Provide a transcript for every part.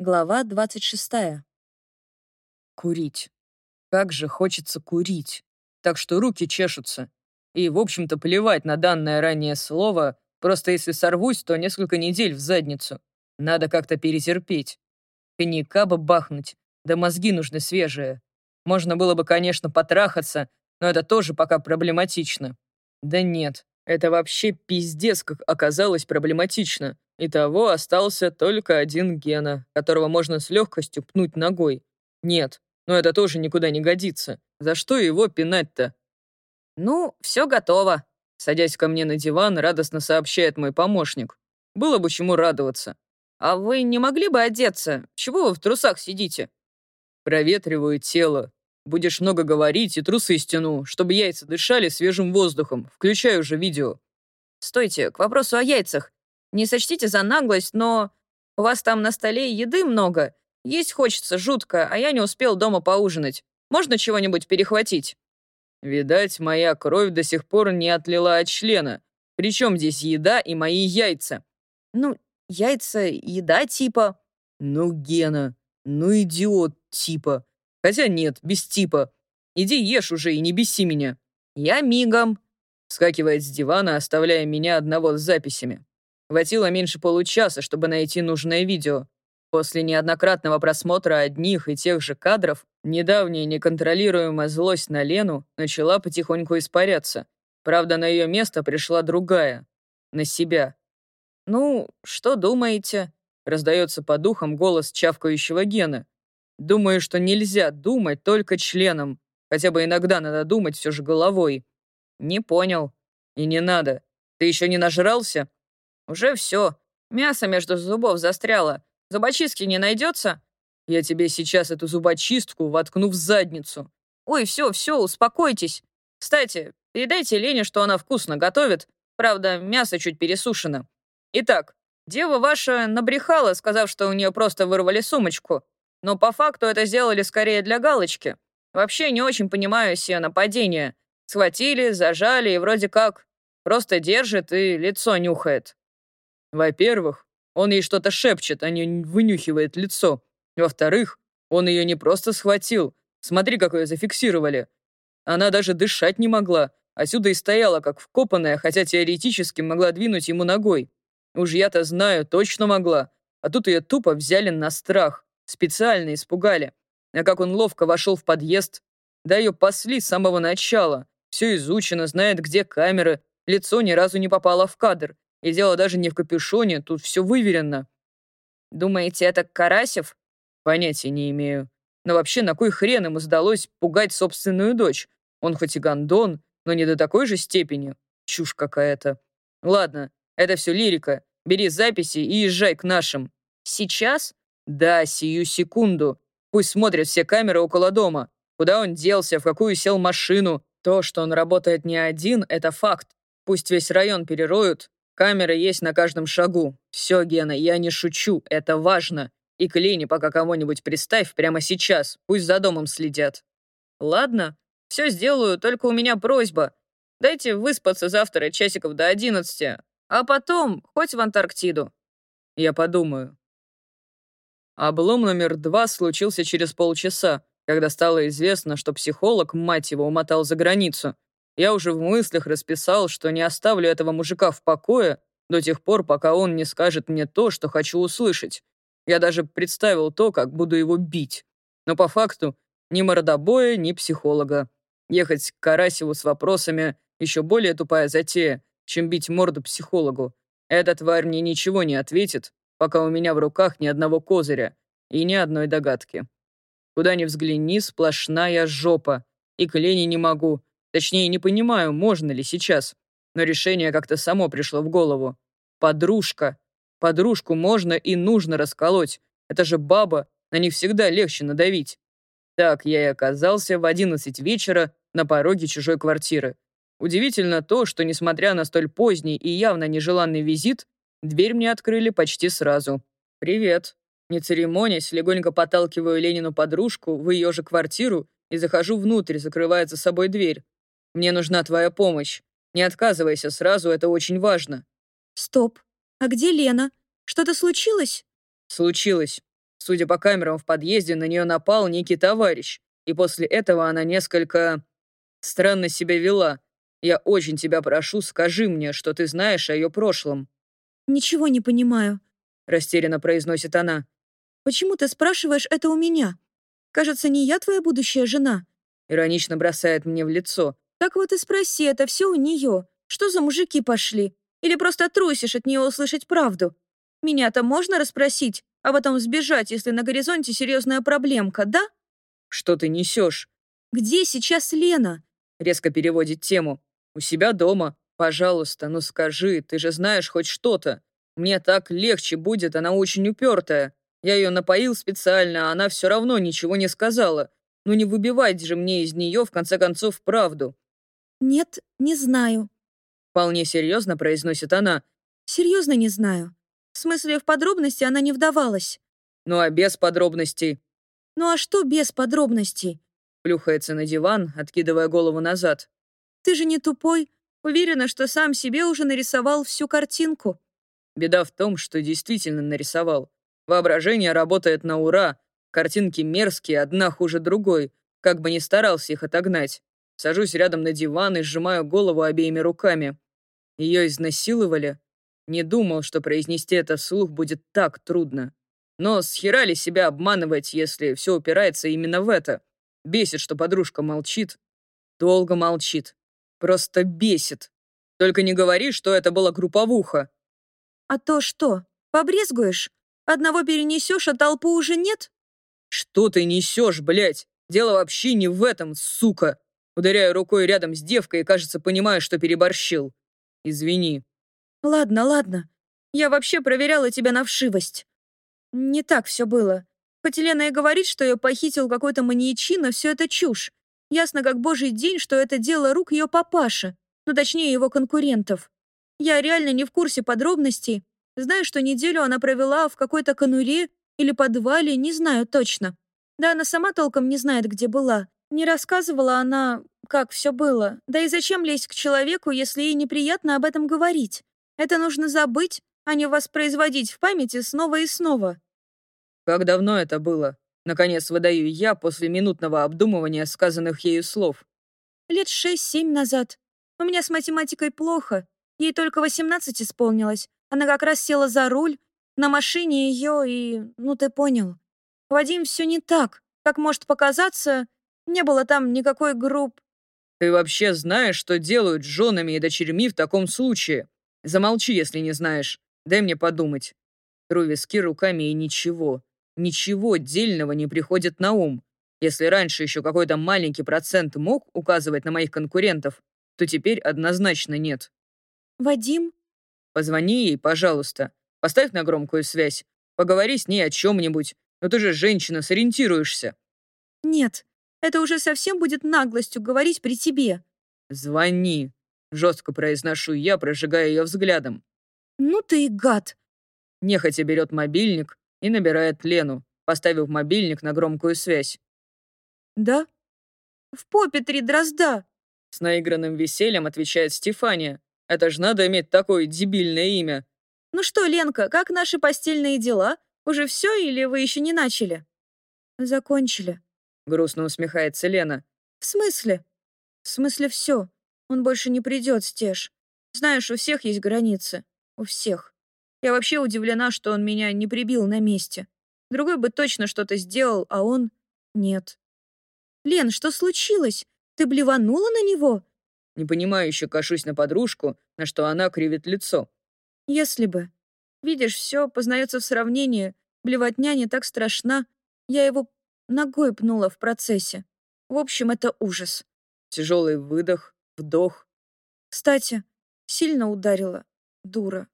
Глава 26. Курить. Как же хочется курить. Так что руки чешутся. И, в общем-то, плевать на данное ранее слово, просто если сорвусь, то несколько недель в задницу. Надо как-то перетерпеть. Коньяка бы бахнуть, да мозги нужны свежие. Можно было бы, конечно, потрахаться, но это тоже пока проблематично. Да нет, это вообще пиздец, как оказалось проблематично. Итого остался только один Гена, которого можно с легкостью пнуть ногой. Нет, но это тоже никуда не годится. За что его пинать-то? «Ну, все готово», — садясь ко мне на диван, радостно сообщает мой помощник. Было бы чему радоваться. «А вы не могли бы одеться? Чего вы в трусах сидите?» «Проветриваю тело. Будешь много говорить и трусы стяну, чтобы яйца дышали свежим воздухом. Включаю уже видео». «Стойте, к вопросу о яйцах. Не сочтите за наглость, но у вас там на столе еды много. Есть хочется жутко, а я не успел дома поужинать. Можно чего-нибудь перехватить?» «Видать, моя кровь до сих пор не отлила от члена. Причем здесь еда и мои яйца?» «Ну, яйца, еда типа...» «Ну, Гена, ну идиот типа. Хотя нет, без типа. Иди ешь уже и не беси меня». «Я мигом», — вскакивает с дивана, оставляя меня одного с записями. Хватило меньше получаса, чтобы найти нужное видео. После неоднократного просмотра одних и тех же кадров, недавняя неконтролируемая злость на Лену начала потихоньку испаряться. Правда, на ее место пришла другая. На себя. «Ну, что думаете?» — раздается по духам голос чавкающего Гена. «Думаю, что нельзя думать только членом. Хотя бы иногда надо думать все же головой». «Не понял». «И не надо. Ты еще не нажрался?» «Уже все. Мясо между зубов застряло. Зубочистки не найдется?» «Я тебе сейчас эту зубочистку воткну в задницу». «Ой, все, все, успокойтесь. Кстати, передайте Лене, что она вкусно готовит. Правда, мясо чуть пересушено. Итак, дева ваша набрехала, сказав, что у нее просто вырвали сумочку. Но по факту это сделали скорее для галочки. Вообще не очень понимаю сие нападение. Схватили, зажали и вроде как просто держит и лицо нюхает. Во-первых, он ей что-то шепчет, а не вынюхивает лицо. Во-вторых, он ее не просто схватил. Смотри, как ее зафиксировали. Она даже дышать не могла. Отсюда и стояла, как вкопанная, хотя теоретически могла двинуть ему ногой. Уж я-то знаю, точно могла. А тут ее тупо взяли на страх. Специально испугали. А как он ловко вошел в подъезд. Да ее пасли с самого начала. Все изучено, знает, где камеры. Лицо ни разу не попало в кадр. И дело даже не в капюшоне, тут все выверено. Думаете, это Карасев? Понятия не имею. Но вообще, на кой хрен ему сдалось пугать собственную дочь? Он хоть и гондон, но не до такой же степени. Чушь какая-то. Ладно, это все лирика. Бери записи и езжай к нашим. Сейчас? Да, сию секунду. Пусть смотрят все камеры около дома. Куда он делся, в какую сел машину. То, что он работает не один, это факт. Пусть весь район перероют, Камеры есть на каждом шагу. Все, Гена, я не шучу, это важно. И к пока кого-нибудь приставь прямо сейчас, пусть за домом следят. Ладно, все сделаю, только у меня просьба. Дайте выспаться завтра часиков до одиннадцати, а потом хоть в Антарктиду. Я подумаю. Облом номер два случился через полчаса, когда стало известно, что психолог, мать его, умотал за границу. Я уже в мыслях расписал, что не оставлю этого мужика в покое до тех пор, пока он не скажет мне то, что хочу услышать. Я даже представил то, как буду его бить. Но по факту ни мордобоя, ни психолога. Ехать к Карасеву с вопросами — еще более тупая затея, чем бить морду психологу. Эта тварь мне ничего не ответит, пока у меня в руках ни одного козыря и ни одной догадки. Куда ни взгляни, сплошная жопа. И к Лене не могу, Точнее, не понимаю, можно ли сейчас. Но решение как-то само пришло в голову. Подружка. Подружку можно и нужно расколоть. Это же баба, на них всегда легче надавить. Так я и оказался в 11 вечера на пороге чужой квартиры. Удивительно то, что, несмотря на столь поздний и явно нежеланный визит, дверь мне открыли почти сразу. «Привет». Не церемонясь, легонько подталкиваю Ленину подружку в ее же квартиру и захожу внутрь, закрывая за собой дверь. Мне нужна твоя помощь. Не отказывайся сразу, это очень важно». «Стоп. А где Лена? Что-то случилось?» «Случилось. Судя по камерам в подъезде, на нее напал некий товарищ, и после этого она несколько... странно себя вела. Я очень тебя прошу, скажи мне, что ты знаешь о ее прошлом». «Ничего не понимаю», — растерянно произносит она. «Почему ты спрашиваешь это у меня? Кажется, не я твоя будущая жена». Иронично бросает мне в лицо. «Так вот и спроси, это все у нее. Что за мужики пошли? Или просто трусишь от нее услышать правду? Меня-то можно расспросить, а потом сбежать, если на горизонте серьезная проблемка, да?» «Что ты несешь?» «Где сейчас Лена?» Резко переводит тему. «У себя дома. Пожалуйста, ну скажи, ты же знаешь хоть что-то. Мне так легче будет, она очень упертая. Я ее напоил специально, а она все равно ничего не сказала. Ну не выбивать же мне из нее, в конце концов, правду». «Нет, не знаю», — вполне серьезно произносит она. «Серьезно не знаю. В смысле, в подробности она не вдавалась». «Ну а без подробностей?» «Ну а что без подробностей?» Плюхается на диван, откидывая голову назад. «Ты же не тупой. Уверена, что сам себе уже нарисовал всю картинку». Беда в том, что действительно нарисовал. Воображение работает на ура. Картинки мерзкие, одна хуже другой. Как бы ни старался их отогнать. Сажусь рядом на диван и сжимаю голову обеими руками. Ее изнасиловали? Не думал, что произнести это вслух будет так трудно. Но схерали себя обманывать, если все упирается именно в это? Бесит, что подружка молчит. Долго молчит. Просто бесит. Только не говори, что это была групповуха. А то что, побрезгуешь? Одного перенесешь, а толпу уже нет? Что ты несешь, блядь? Дело вообще не в этом, сука. Ударяю рукой рядом с девкой и, кажется, понимаю, что переборщил. Извини. Ладно, ладно. Я вообще проверяла тебя на вшивость. Не так все было. Хоть Елена и говорит, что ее похитил какой-то маньячина, все это чушь. Ясно как божий день, что это дело рук ее папаши, ну точнее его конкурентов. Я реально не в курсе подробностей. Знаю, что неделю она провела в какой-то конуре или подвале, не знаю точно. Да она сама толком не знает, где была. Не рассказывала она, как все было. Да и зачем лезть к человеку, если ей неприятно об этом говорить? Это нужно забыть, а не воспроизводить в памяти снова и снова. Как давно это было? Наконец выдаю я после минутного обдумывания сказанных ею слов. Лет шесть-семь назад. У меня с математикой плохо. Ей только восемнадцать исполнилось. Она как раз села за руль. На машине ее и... Ну, ты понял. Вадим все не так. Как может показаться, не было там никакой групп. Ты вообще знаешь, что делают с женами и дочерьми в таком случае? Замолчи, если не знаешь. Дай мне подумать. Тру виски руками и ничего. Ничего дельного не приходит на ум. Если раньше еще какой-то маленький процент мог указывать на моих конкурентов, то теперь однозначно нет. «Вадим?» «Позвони ей, пожалуйста. Поставь на громкую связь. Поговори с ней о чем-нибудь. Но ты же женщина, сориентируешься». «Нет, это уже совсем будет наглостью говорить при тебе». «Звони», — жестко произношу я, прожигая ее взглядом. «Ну ты и гад!» Нехотя берет мобильник и набирает Лену, поставив мобильник на громкую связь. «Да?» «В попе три дрозда!» С наигранным весельем отвечает Стефания. «Это ж надо иметь такое дебильное имя!» «Ну что, Ленка, как наши постельные дела? Уже все или вы еще не начали?» «Закончили», — грустно усмехается Лена. «В смысле?» «В смысле все. Он больше не придет, Стеж. Знаешь, у всех есть границы. У всех. Я вообще удивлена, что он меня не прибил на месте. Другой бы точно что-то сделал, а он... Нет. «Лен, что случилось? Ты блеванула на него?» Непонимающе кашусь на подружку, на что она кривит лицо. «Если бы. Видишь, все познается в сравнении. Блевотня не так страшна. Я его ногой пнула в процессе. В общем, это ужас». Тяжелый выдох, вдох. «Кстати, сильно ударила. Дура.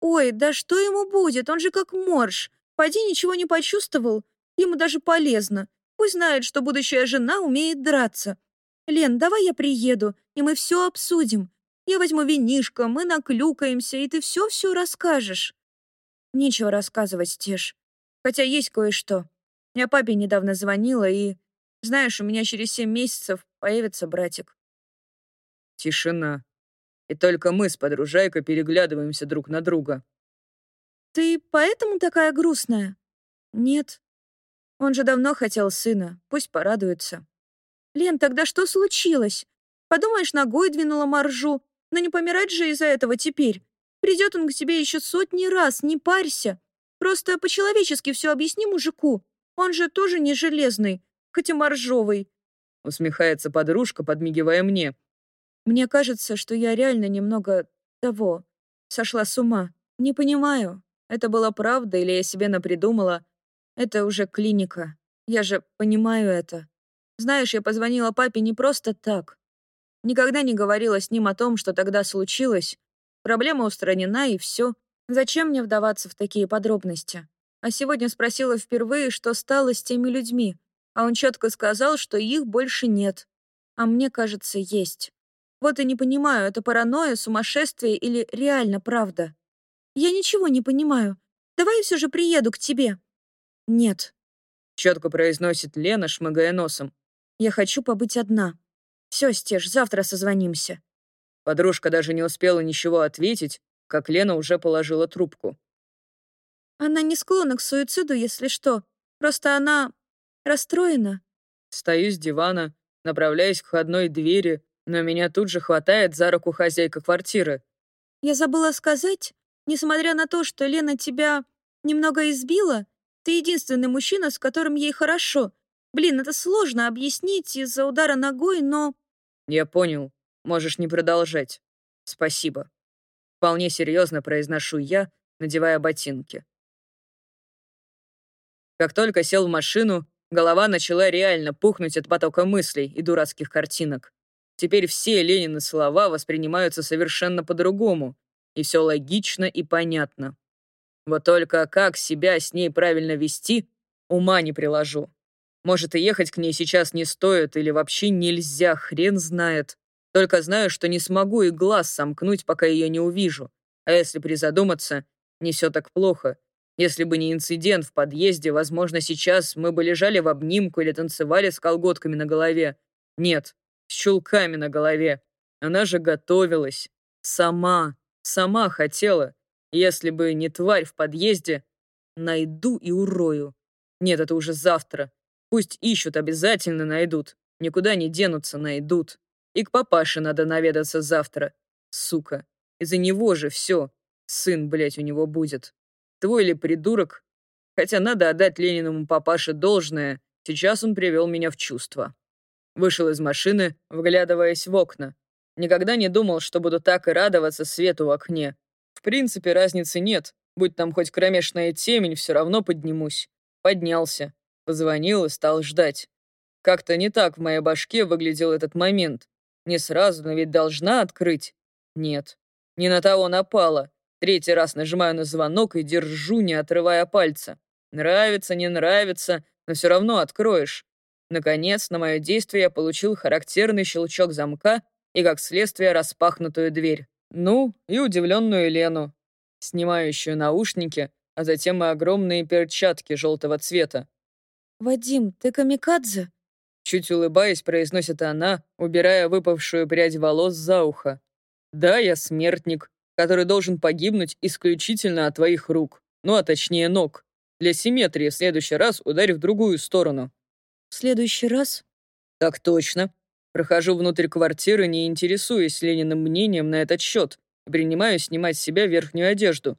Ой, да что ему будет? Он же как морж. Пойди ничего не почувствовал. Ему даже полезно. Пусть знает, что будущая жена умеет драться. Лен, давай я приеду, и мы все обсудим. Я возьму винишко, мы наклюкаемся, и ты все-все расскажешь. Нечего рассказывать, Стеж. Хотя есть кое-что. Я папе недавно звонила, и... Знаешь, у меня через семь месяцев появится братик. Тишина. И только мы с подружайкой переглядываемся друг на друга. «Ты поэтому такая грустная?» «Нет. Он же давно хотел сына, пусть порадуется. Лен, тогда что случилось? Подумаешь, ногой двинула Маржу, но не помирать же из-за этого теперь. Придет он к тебе еще сотни раз, не парься. Просто по-человечески все объясни мужику. Он же тоже не железный, хоть и моржовый. Усмехается подружка, подмигивая мне. Мне кажется, что я реально немного того. Сошла с ума. Не понимаю, это была правда или я себе напридумала. Это уже клиника. Я же понимаю это. Знаешь, я позвонила папе не просто так. Никогда не говорила с ним о том, что тогда случилось. Проблема устранена, и все. Зачем мне вдаваться в такие подробности? А сегодня спросила впервые, что стало с теми людьми, а он четко сказал, что их больше нет. А мне кажется, есть. Вот и не понимаю, это паранойя, сумасшествие или реально правда. Я ничего не понимаю. Давай я все же приеду к тебе. Нет. Четко произносит Лена, шмыгая носом. Я хочу побыть одна. Все, Стеж, завтра созвонимся. Подружка даже не успела ничего ответить, как Лена уже положила трубку. Она не склонна к суициду, если что. Просто она расстроена. Стою с дивана, направляюсь к входной двери, но меня тут же хватает за руку хозяйка квартиры. Я забыла сказать, несмотря на то, что Лена тебя немного избила, ты единственный мужчина, с которым ей хорошо. Блин, это сложно объяснить из-за удара ногой, но... Я понял. Можешь не продолжать. Спасибо. Вполне серьезно произношу я, надевая ботинки. Как только сел в машину, голова начала реально пухнуть от потока мыслей и дурацких картинок. Теперь все Ленины слова воспринимаются совершенно по-другому, и все логично и понятно. Вот только как себя с ней правильно вести, ума не приложу. Может, и ехать к ней сейчас не стоит, или вообще нельзя, хрен знает. Только знаю, что не смогу и глаз сомкнуть, пока ее не увижу. А если призадуматься, не все так плохо. Если бы не инцидент в подъезде, возможно, сейчас мы бы лежали в обнимку или танцевали с колготками на голове. Нет, с чулками на голове. Она же готовилась. Сама, сама хотела. Если бы не тварь в подъезде, найду и урою. Нет, это уже завтра. Пусть ищут, обязательно найдут. Никуда не денутся, найдут. И к папаше надо наведаться завтра. Сука. Из-за него же все. Сын, блядь, у него будет. Твой ли придурок? Хотя надо отдать Лениному папаше должное. Сейчас он привел меня в чувство. Вышел из машины, вглядываясь в окна. Никогда не думал, что буду так и радоваться свету в окне. В принципе, разницы нет. Будь там хоть кромешная темень, все равно поднимусь. Поднялся. Позвонил и стал ждать. Как-то не так в моей башке выглядел этот момент. Не сразу, но ведь должна открыть. Нет. Не на того напала. Третий раз нажимаю на звонок и держу, не отрывая пальца. Нравится, не нравится, но все равно откроешь. Наконец, на мое действие я получил характерный щелчок замка и, как следствие, распахнутую дверь. Ну, и удивленную Лену, снимающую наушники, а затем и огромные перчатки желтого цвета. «Вадим, ты камикадзе?» Чуть улыбаясь, произносит она, убирая выпавшую прядь волос за ухо. «Да, я смертник, который должен погибнуть исключительно от твоих рук, ну а точнее ног. Для симметрии в следующий раз ударь в другую сторону. В следующий раз? Так точно. Прохожу внутрь квартиры, не интересуясь Лениным мнением на этот счет, и принимаю снимать с себя верхнюю одежду.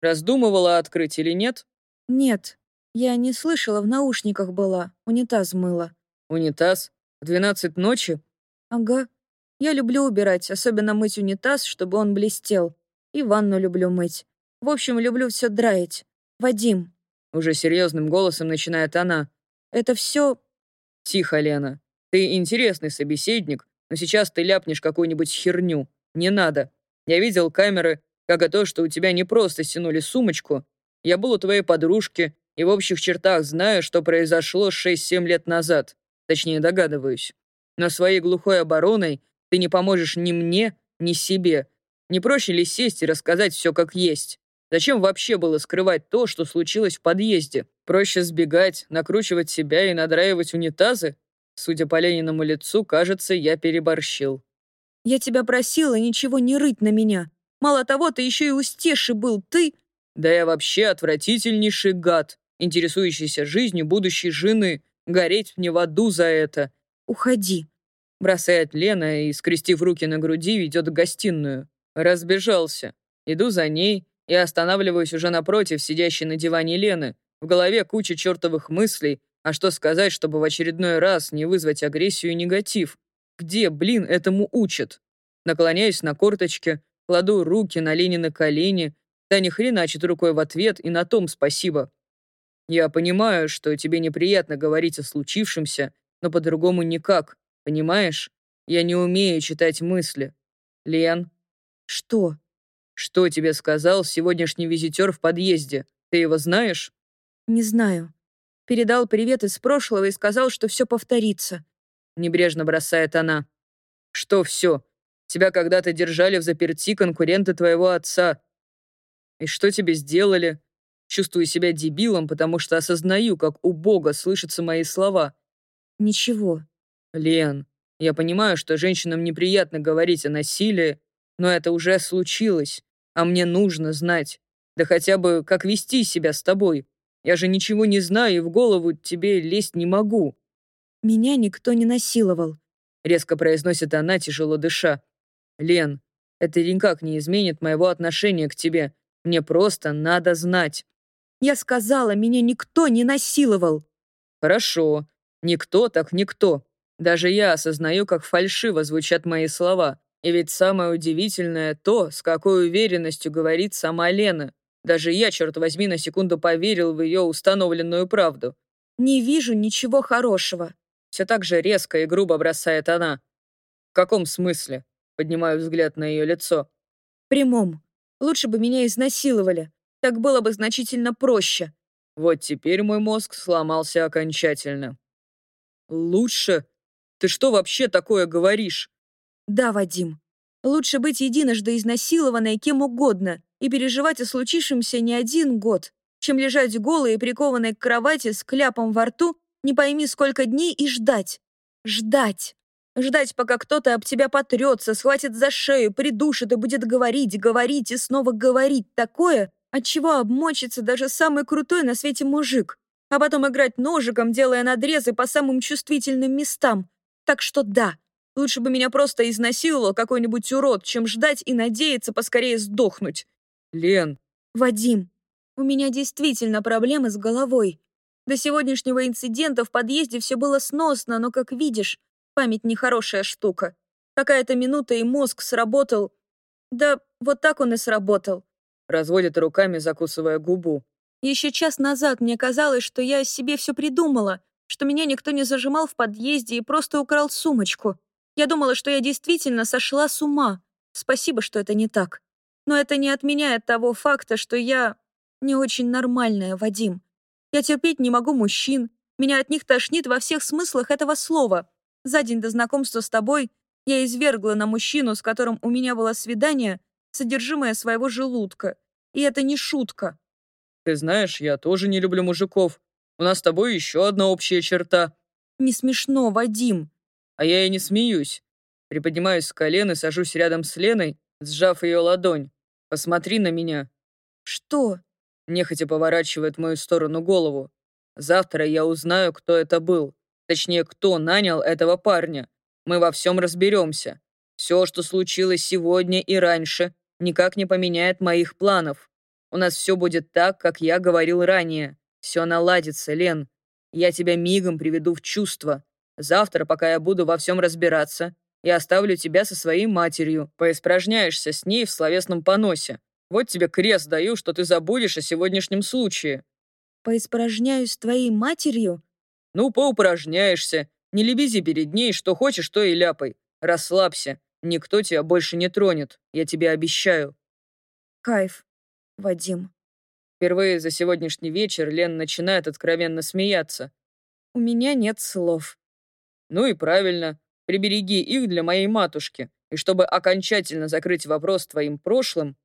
Раздумывала открыть или нет? Нет. Я не слышала, в наушниках была. Унитаз мыла. Унитаз? В двенадцать ночи? Ага. Я люблю убирать, особенно мыть унитаз, чтобы он блестел. И ванну люблю мыть. В общем, люблю все драить. Вадим. Уже серьезным голосом начинает она. Это все... Тихо, Лена. Ты интересный собеседник, но сейчас ты ляпнешь какую-нибудь херню. Не надо. Я видел камеры, как и то, что у тебя не просто стянули сумочку. Я был у твоей подружки и в общих чертах знаю, что произошло 6-7 лет назад. Точнее, догадываюсь. Но своей глухой обороной ты не поможешь ни мне, ни себе. Не проще ли сесть и рассказать все как есть? Зачем вообще было скрывать то, что случилось в подъезде? Проще сбегать, накручивать себя и надраивать унитазы? Судя по Лениному лицу, кажется, я переборщил. «Я тебя просила ничего не рыть на меня. Мало того, ты еще и у Стеши был, ты...» «Да я вообще отвратительнейший гад. интересующейся жизнью будущей жены. Гореть мне в аду за это. «Уходи», — бросает Лена и, скрестив руки на груди, ведет в гостиную. Разбежался. Иду за ней и останавливаюсь уже напротив сидящей на диване Лены. В голове куча чертовых мыслей, а что сказать, чтобы в очередной раз не вызвать агрессию и негатив? Где, блин, этому учат? Наклоняюсь на корточке, кладу руки на Ленины колени, да ни хреначит рукой в ответ, и на том спасибо. Я понимаю, что тебе неприятно говорить о случившемся, но по-другому никак, понимаешь? Я не умею читать мысли. Лен. Что? Что тебе сказал сегодняшний визитер в подъезде? Ты его знаешь? Не знаю. Передал привет из прошлого и сказал, что все повторится. Небрежно бросает она. Что все? Тебя когда-то держали в заперти конкуренты твоего отца. И что тебе сделали? Чувствую себя дебилом, потому что осознаю, как у Бога слышатся мои слова. Ничего. Лен, я понимаю, что женщинам неприятно говорить о насилии, но это уже случилось, а мне нужно знать. Да хотя бы, как вести себя с тобой. Я же ничего не знаю и в голову тебе лезть не могу». «Меня никто не насиловал», — резко произносит она, тяжело дыша. «Лен, это никак не изменит моего отношения к тебе. Мне просто надо знать». «Я сказала, меня никто не насиловал». «Хорошо. Никто так никто. Даже я осознаю, как фальшиво звучат мои слова. И ведь самое удивительное то, с какой уверенностью говорит сама Лена. Даже я, черт возьми, на секунду поверил в ее установленную правду. «Не вижу ничего хорошего», — все так же резко и грубо бросает она. «В каком смысле?» — поднимаю взгляд на ее лицо. «Прямом. Лучше бы меня изнасиловали. Так было бы значительно проще». Вот теперь мой мозг сломался окончательно. «Лучше? Ты что вообще такое говоришь?» «Да, Вадим. Лучше быть единожды изнасилованной кем угодно, и переживать о случившемся не один год, чем лежать голой и прикованной к кровати с кляпом во рту не пойми сколько дней и ждать. Ждать. Ждать, пока кто-то об тебя потрется, схватит за шею, придушит и будет говорить, говорить и снова говорить такое, от чего обмочится даже самый крутой на свете мужик, а потом играть ножиком, делая надрезы по самым чувствительным местам. Так что да, лучше бы меня просто изнасиловал какой-нибудь урод, чем ждать и надеяться поскорее сдохнуть. Лен. Вадим, у меня действительно проблемы с головой. До сегодняшнего инцидента в подъезде все было сносно, но, как видишь, память нехорошая штука. Какая-то минута, и мозг сработал. Да вот так он и сработал. Разводит руками, закусывая губу. Еще час назад мне казалось, что я себе все придумала, что меня никто не зажимал в подъезде и просто украл сумочку. Я думала, что я действительно сошла с ума. Спасибо, что это не так. Но это не отменяет того факта, что я не очень нормальная, Вадим. Я терпеть не могу мужчин. Меня от них тошнит во всех смыслах этого слова. За день до знакомства с тобой я извергла на мужчину, с которым у меня было свидание, содержимое своего желудка. И это не шутка. Ты знаешь, я тоже не люблю мужиков. У нас с тобой еще одна общая черта. Не смешно, Вадим. А я и не смеюсь. Приподнимаюсь с колен и сажусь рядом с Леной, сжав ее ладонь. Посмотри на меня». «Что?» Нехотя поворачивает в мою сторону голову. «Завтра я узнаю, кто это был. Точнее, кто нанял этого парня. Мы во всем разберемся. Все, что случилось сегодня и раньше, никак не поменяет моих планов. У нас все будет так, как я говорил ранее. Все наладится, Лен. Я тебя мигом приведу в чувство. Завтра, пока я буду во всем разбираться, и оставлю тебя со своей матерью. Поиспражняешься с ней в словесном поносе. Вот тебе крест даю, что ты забудешь о сегодняшнем случае». «Поиспражняюсь с твоей матерью?» «Ну, поупражняешься. Не лебези перед ней, что хочешь, то и ляпай. Расслабься. Никто тебя больше не тронет. Я тебе обещаю». «Кайф, Вадим». Впервые за сегодняшний вечер Лен начинает откровенно смеяться. «У меня нет слов». «Ну и правильно. Прибереги их для моей матушки, и чтобы окончательно закрыть вопрос твоим прошлым...»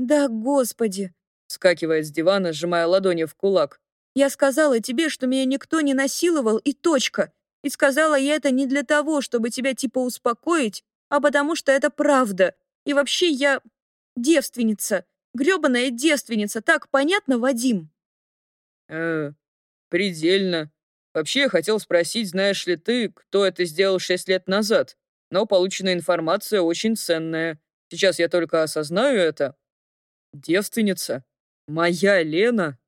«Да, Господи!» — скакивая с дивана, сжимая ладони в кулак. «Я сказала тебе, что меня никто не насиловал, и точка. И сказала я это не для того, чтобы тебя типа успокоить, а потому что это правда. И вообще я девственница, грёбаная девственница, так понятно, Вадим?» Э, предельно. Вообще, я хотел спросить, знаешь ли ты, кто это сделал шесть лет назад? Но полученная информация очень ценная. Сейчас я только осознаю это. Девственница? Моя Лена?